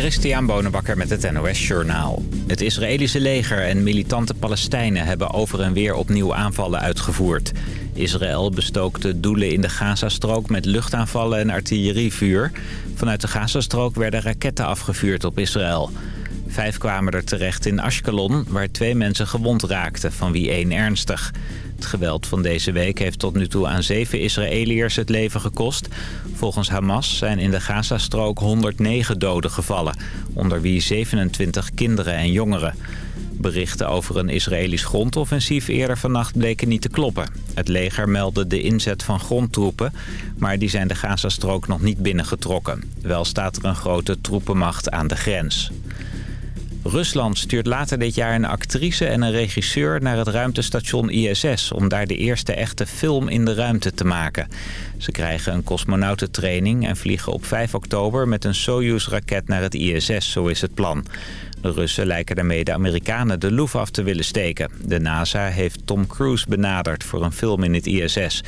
Christian Bonenbakker met het NOS Journaal. Het Israëlische leger en militante Palestijnen hebben over en weer opnieuw aanvallen uitgevoerd. Israël bestookte doelen in de Gazastrook met luchtaanvallen en artillerievuur. Vanuit de Gazastrook werden raketten afgevuurd op Israël. Vijf kwamen er terecht in Ashkelon, waar twee mensen gewond raakten, van wie één ernstig. Het geweld van deze week heeft tot nu toe aan zeven Israëliërs het leven gekost. Volgens Hamas zijn in de Gazastrook 109 doden gevallen, onder wie 27 kinderen en jongeren. Berichten over een Israëlisch grondoffensief eerder vannacht bleken niet te kloppen. Het leger meldde de inzet van grondtroepen, maar die zijn de Gazastrook nog niet binnengetrokken. Wel staat er een grote troepenmacht aan de grens. Rusland stuurt later dit jaar een actrice en een regisseur naar het ruimtestation ISS... om daar de eerste echte film in de ruimte te maken. Ze krijgen een cosmonautentraining en vliegen op 5 oktober met een Soyuz-raket naar het ISS, zo is het plan. De Russen lijken daarmee de Amerikanen de loef af te willen steken. De NASA heeft Tom Cruise benaderd voor een film in het ISS.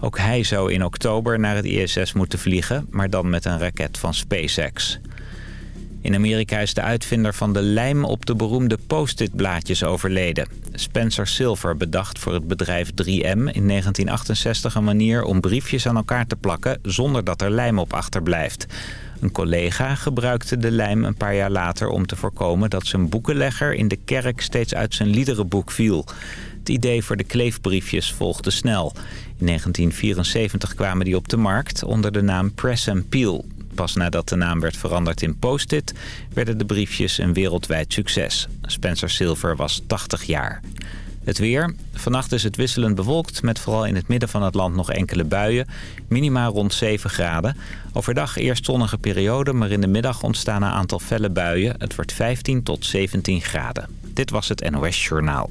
Ook hij zou in oktober naar het ISS moeten vliegen, maar dan met een raket van SpaceX. In Amerika is de uitvinder van de lijm op de beroemde post-it blaadjes overleden. Spencer Silver bedacht voor het bedrijf 3M in 1968 een manier om briefjes aan elkaar te plakken zonder dat er lijm op achterblijft. Een collega gebruikte de lijm een paar jaar later om te voorkomen dat zijn boekenlegger in de kerk steeds uit zijn liederenboek viel. Het idee voor de kleefbriefjes volgde snel. In 1974 kwamen die op de markt onder de naam Press Peel. Pas nadat de naam werd veranderd in Post-it... werden de briefjes een wereldwijd succes. Spencer Silver was 80 jaar. Het weer. Vannacht is het wisselend bewolkt... met vooral in het midden van het land nog enkele buien. Minima rond 7 graden. Overdag eerst zonnige periode... maar in de middag ontstaan een aantal felle buien. Het wordt 15 tot 17 graden. Dit was het NOS Journaal.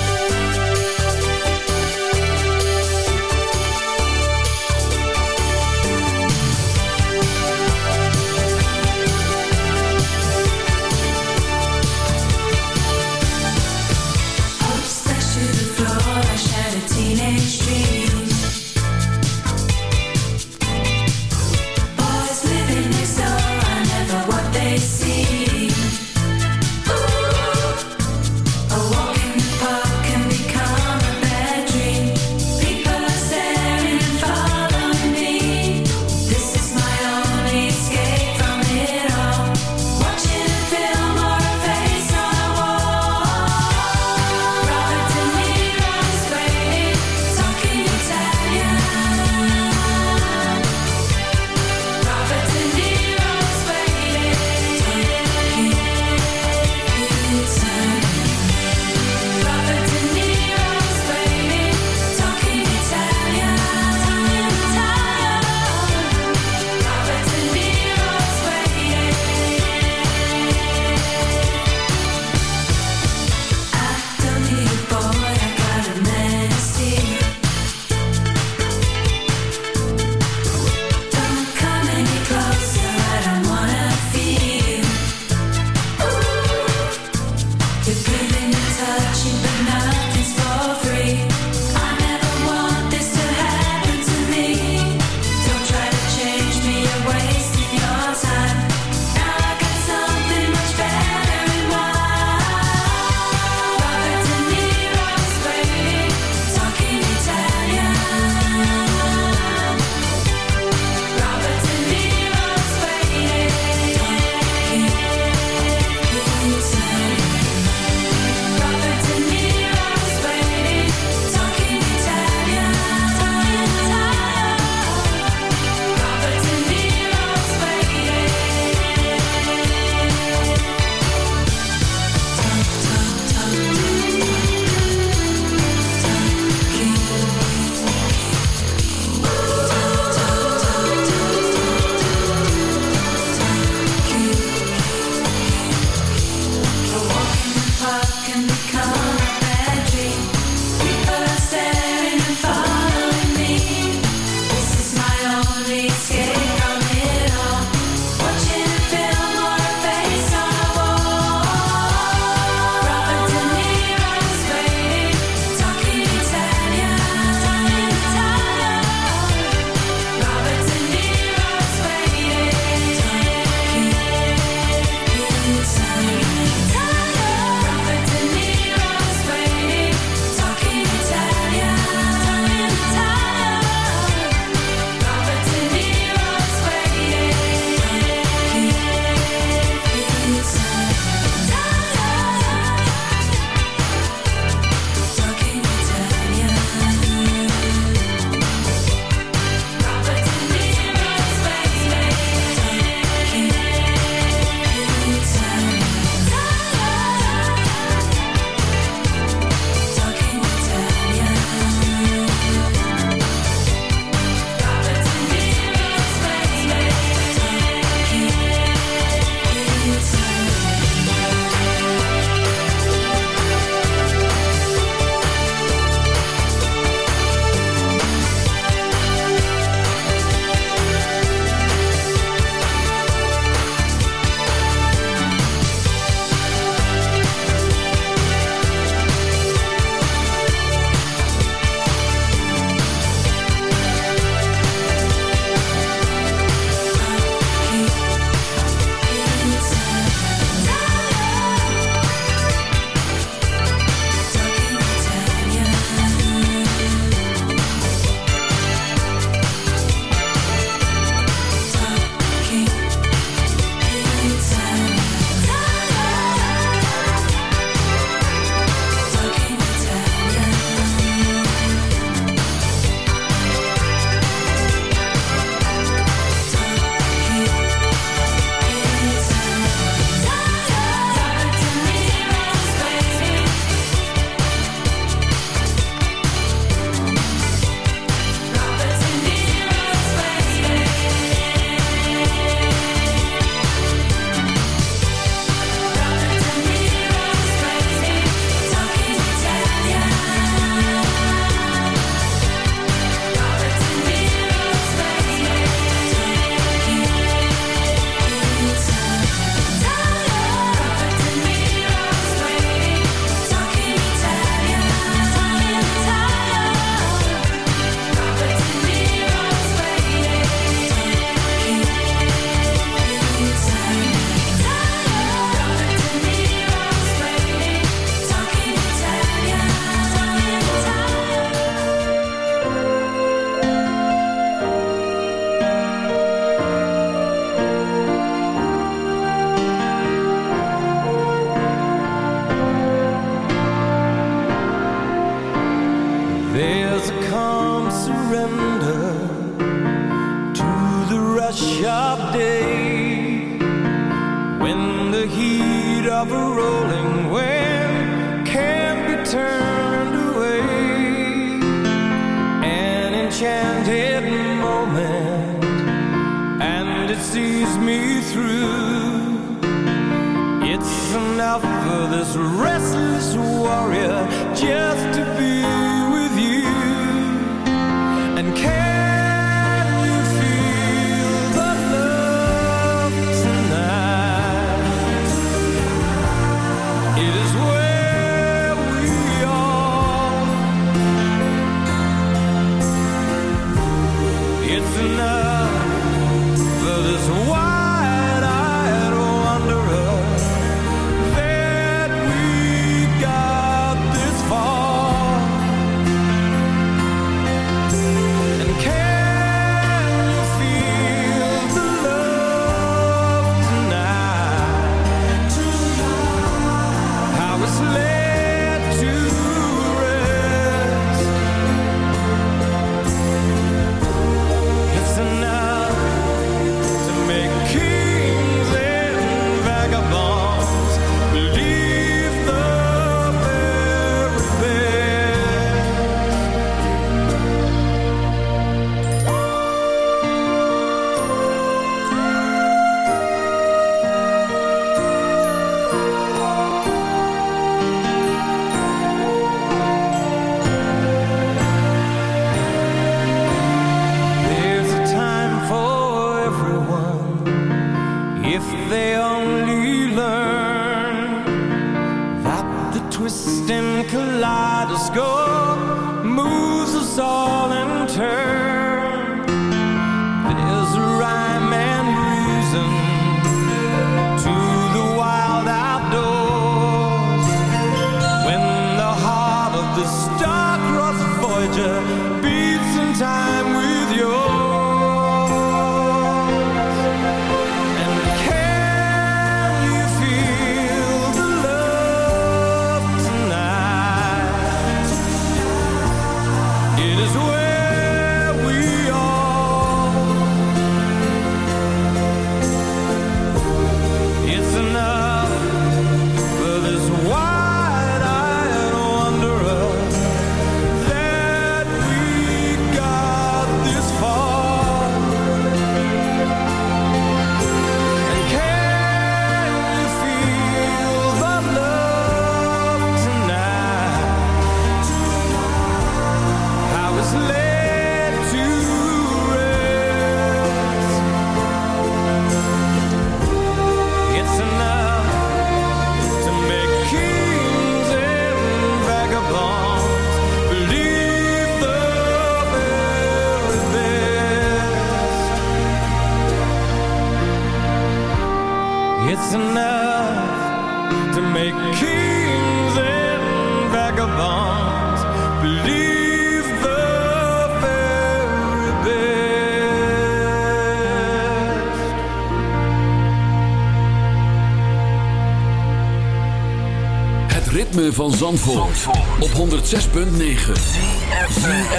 Van Zandvoort, op 106.9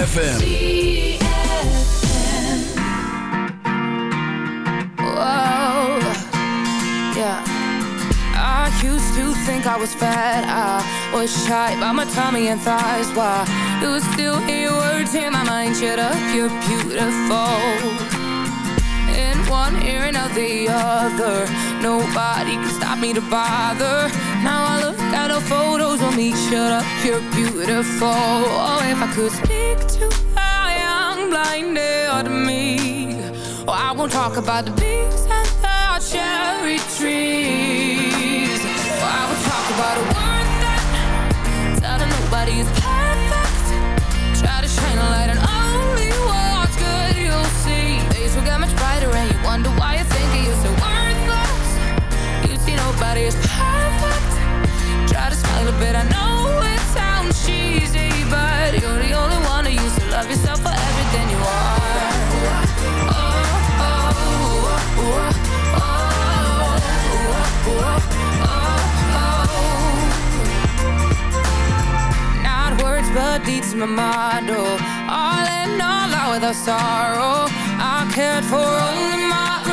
FM. Whoa, yeah. I used to think I was fat. I was shy by my tummy and thighs. Why I still hear words in my mind? Shut up, you're beautiful. In one ear and out the other. Nobody can stop me to bother. Now I look at the photos of me. Shut up, you're beautiful. Oh, if I could speak to a young blinded me. Oh, I won't talk about the bees and the cherry trees. Oh, I will talk about little bit. I know it sounds cheesy, but you're the only one who used to love yourself for everything you are. Oh, oh, oh, oh, oh, oh, Not words, but deeds, my motto. All in all, out with a sorrow, I cared for only my.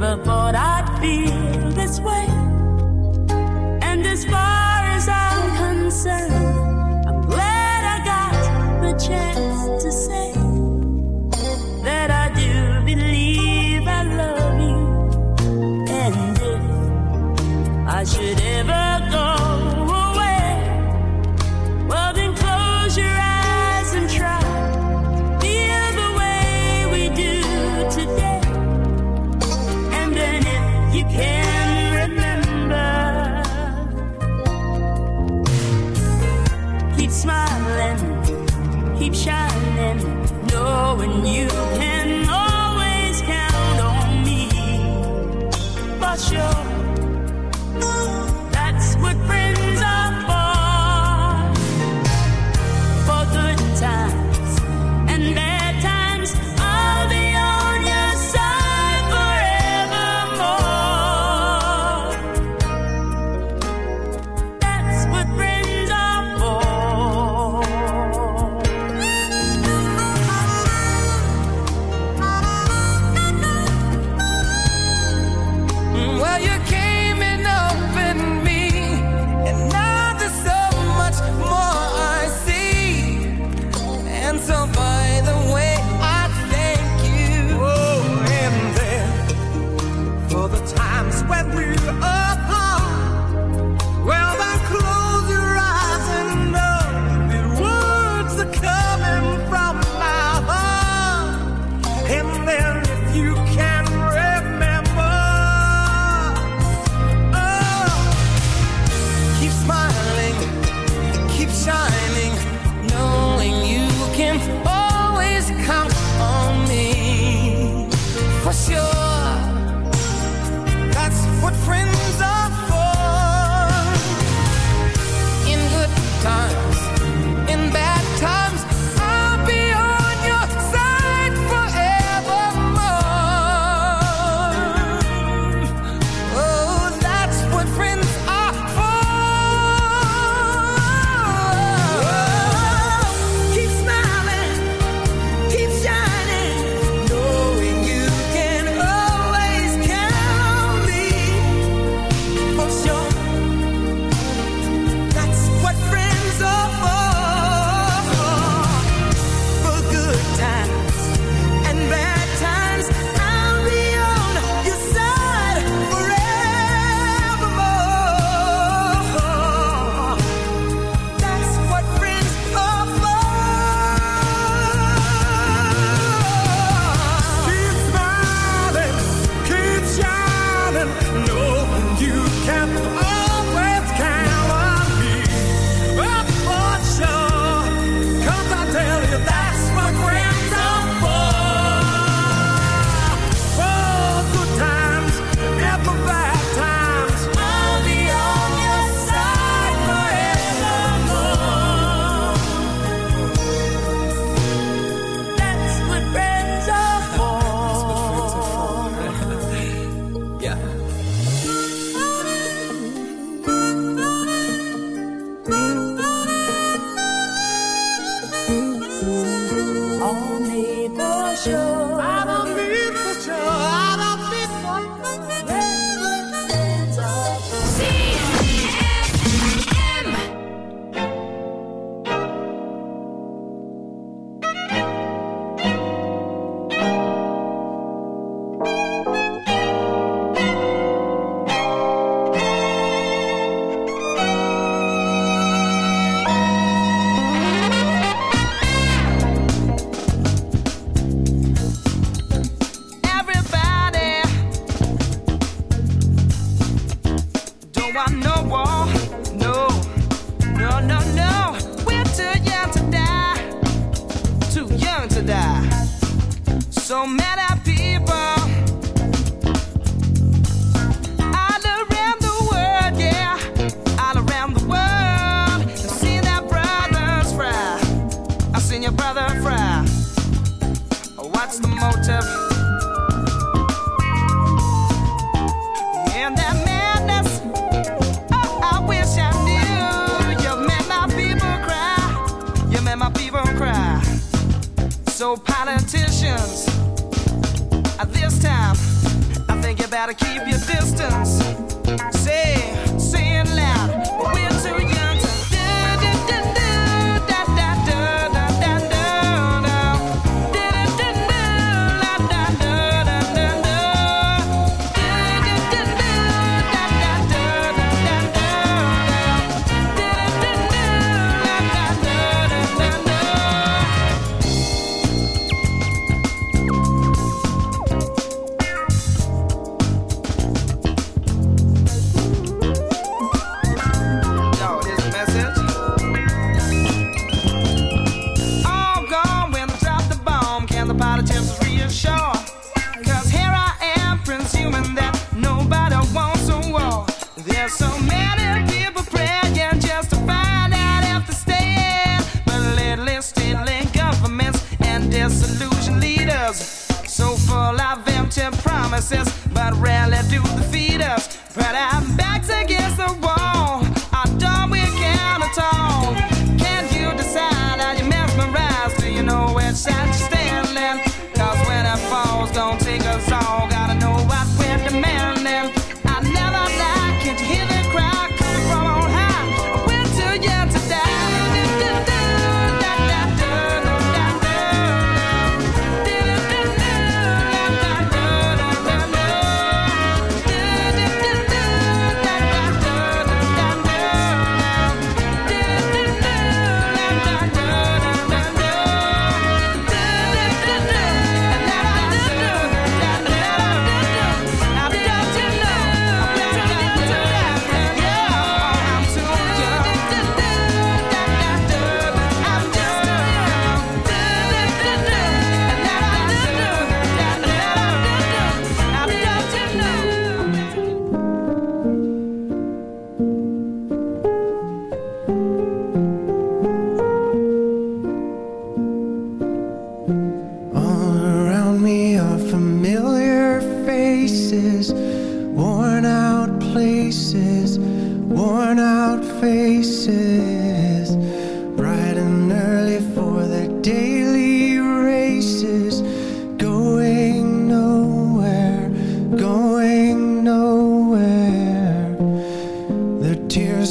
Never thought I'd feel this way.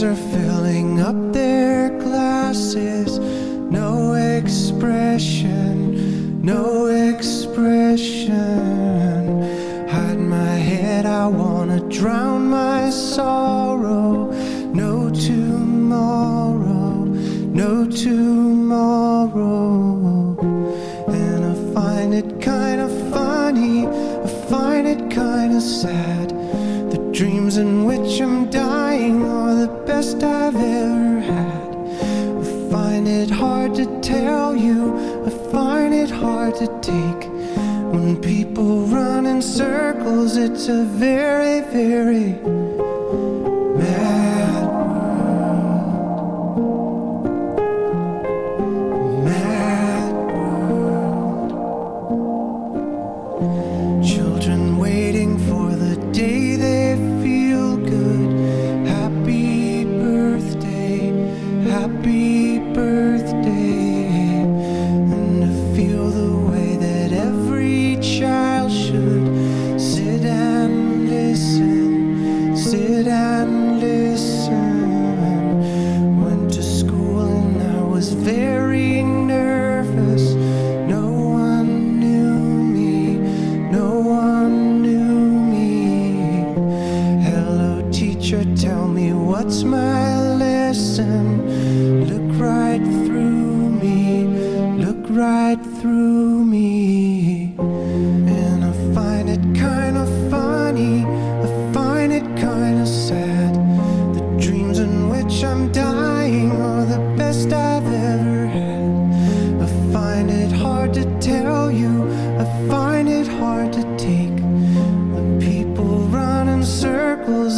are filling up their to take. When people run in circles it's a very very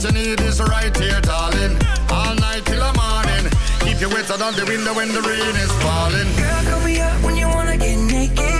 What you need is right here, darling. All night till the morning. Keep you wetter than the window when the rain is falling. Girl, call me up when you wanna get naked.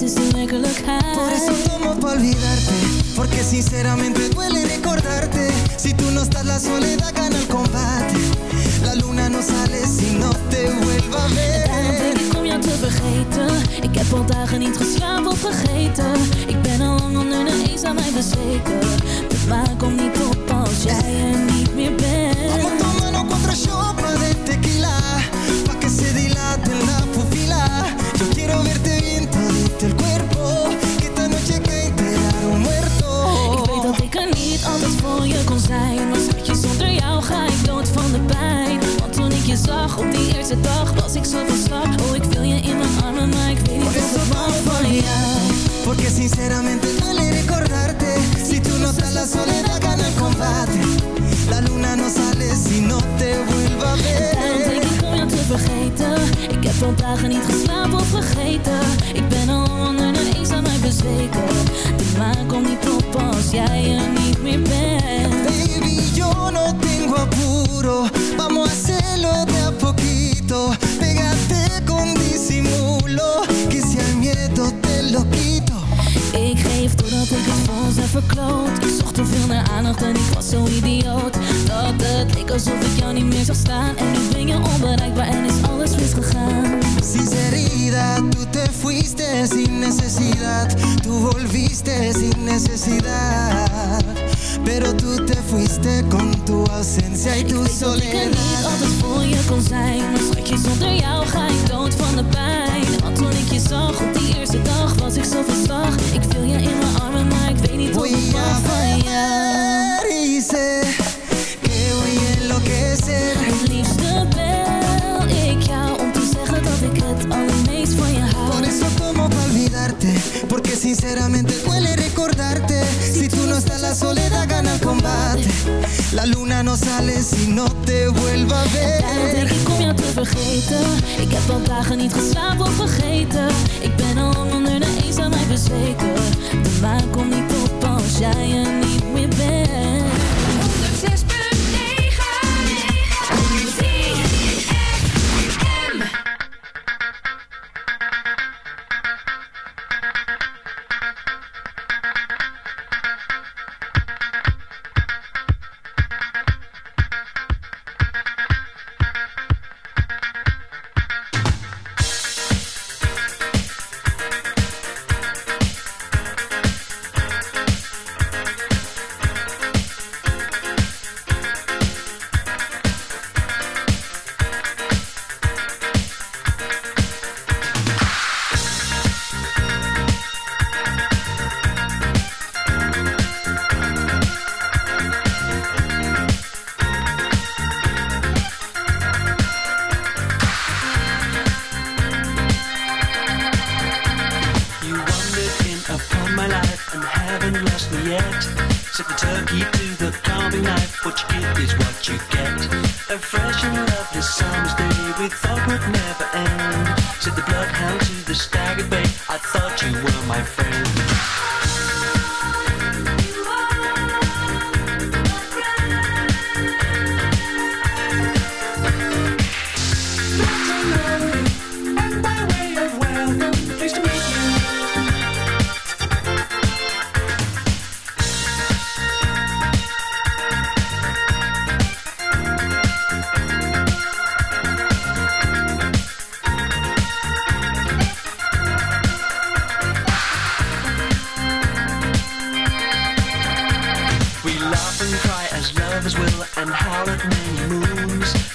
Het is een werkelijkheid. Por eso tomo pa olvidarte. Porque sinceramente duele recordarte. Si tú no estás, la soledad gana el combate. La luna no sale si no te vuelva a ver. Ik jou te vergeten. Ik heb al dagen niet geslapen of vergeten. Ik ben al lang onder een eens aan mij bezweken. Het maakt om niet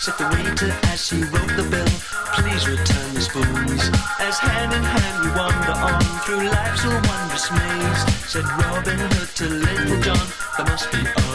said the waiter as he wrote the bill. Please return the spoons. As hand in hand we wander on through life's wondrous maze, said Robin Hood to Little John. There must be.